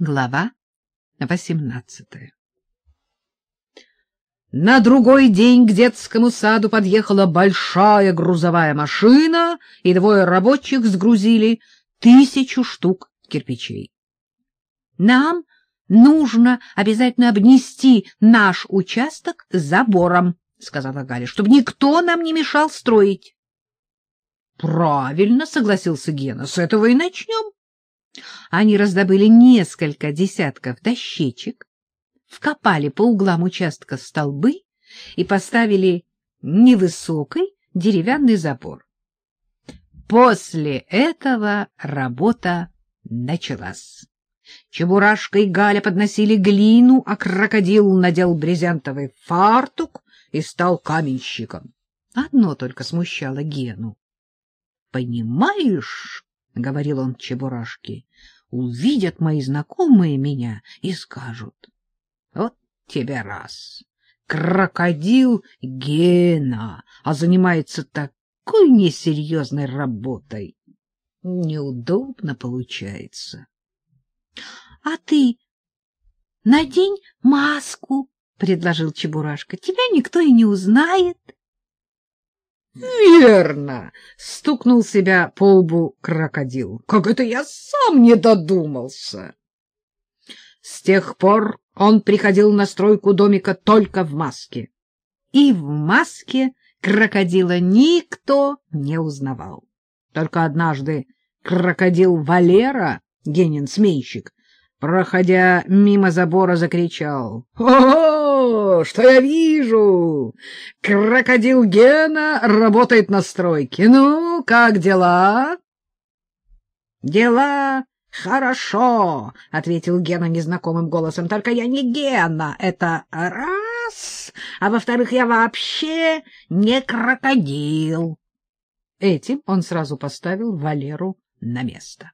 Глава восемнадцатая На другой день к детскому саду подъехала большая грузовая машина, и двое рабочих сгрузили тысячу штук кирпичей. — Нам нужно обязательно обнести наш участок забором, — сказала Галя, — чтобы никто нам не мешал строить. — Правильно, — согласился Гена, — с этого и начнем. Они раздобыли несколько десятков дощечек, вкопали по углам участка столбы и поставили невысокий деревянный забор. После этого работа началась. Чебурашка и Галя подносили глину, а крокодил надел брезентовый фартук и стал каменщиком. Одно только смущало Гену. — Понимаешь, — говорил он Чебурашке, — увидят мои знакомые меня и скажут. Вот тебе раз. Крокодил Гена, а занимается такой несерьезной работой. Неудобно получается. — А ты надень маску, — предложил Чебурашка. — Тебя никто и не узнает. — Верно, стукнул себя по лбу крокодил. Как это я сам не додумался. С тех пор он приходил на стройку домика только в маске. И в маске крокодила никто не узнавал. Только однажды крокодил Валера, Генин сменщик, проходя мимо забора, закричал. — Что я вижу! Крокодил Гена работает на стройке. Ну, как дела? — Дела хорошо, — ответил Гена незнакомым голосом. — Только я не Гена, это раз, а во-вторых, я вообще не крокодил. Этим он сразу поставил Валеру на место.